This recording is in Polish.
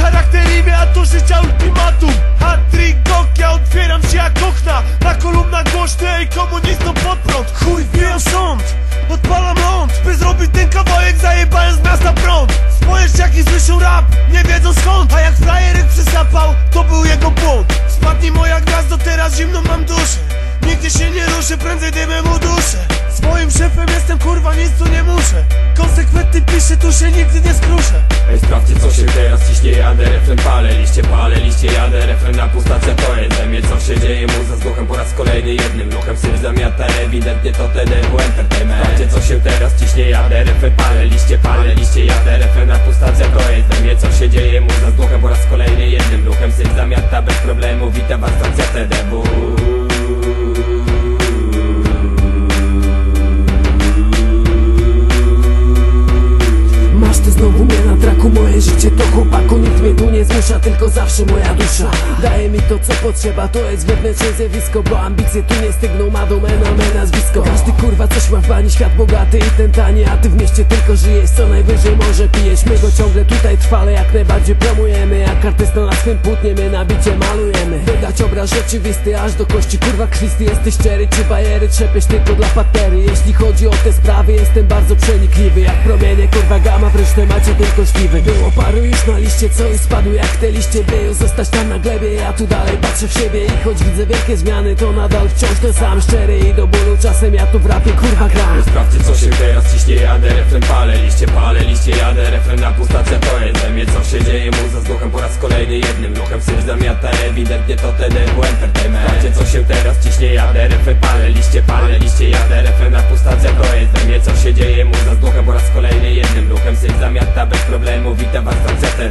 charakter imię, a to życia ultimatum. Hat-trick, ja otwieram się jak okna. Na kolumnach głośny, ej komunistom pod prąd. Chuj, wbijam sąd, odpalam ląd By zrobić ten kawałek, zajebałem z miasta prąd. Swoje ściaki słyszą rap, nie wiedzą skąd. A jak frajerek przysapał, to był jego błąd. Spadnie moja gwiazdo, teraz zimno mam duszę. Nigdzie się nie ruszę, prędzej dymem uduszę Swoim szefem jestem, kurwa, nic tu nie muszę. Konsekwentny piszę, tu się nigdy nie skruszę. Ej, się teraz ciśnie, jadę refren palę Liście palę, liście jadę, refren na pustacja to mnie Co się dzieje, muza z duchem po raz kolejny jednym ruchem. Syr zamiata, ewidentnie to TDW Entertainment. Sprawdźcie co się teraz ciśnie, jadę, refren palę Liście palę, liście jadę, refren na pustacja to mnie Co się dzieje, muza z duchem po raz kolejny jednym ruchem. Syr zamiata, bez problemu, witam was stacja TDW Masz ty znowu życie to chłopaku Nikt mnie tu nie zmusza, tylko zawsze moja dusza co potrzeba, to jest wewnętrzne zjawisko Bo ambicje tu nie stygną, ma domena, me nazwisko. Każdy kurwa coś ma w bani, świat bogaty i ten tani A ty w mieście tylko żyjesz, co najwyżej może pijesz. My go ciągle tutaj trwale, jak najbardziej promujemy Jak artysta na swym my nabicie malujemy. Wydać obraz rzeczywisty, aż do kości kurwa krwisty. Jesteś szczery, czy bajery trzepiesz tylko dla patery. Jeśli chodzi o te sprawy, jestem bardzo przenikliwy. Jak promienie, kurwa gama, w resztę macie tylko śliwy. Było paru już na liście, co i spadły jak te liście. Bieją zostać tam na glebie, ja tu dalej patrzę w siebie I choć widzę wielkie zmiany, to nadal wciąż ten sam Szczery i do bólu, czasem ja tu w rapie kurwa gram. Sprawdźcie co się teraz ciśnie, jadę, refren palę Liście palę, liście jadę, refren na jest we mnie Co się dzieje, muza z duchem po raz kolejny jednym ruchem Syr zamiata, ewidentnie to TDW Entertainment. Sprawdźcie co się teraz ciśnie, jadę, refren palę Liście palę, liście jadę, refren na jest we mnie Co się dzieje, muza z duchem po raz kolejny jednym ruchem Syr zamiata, bez problemu, witam was stacja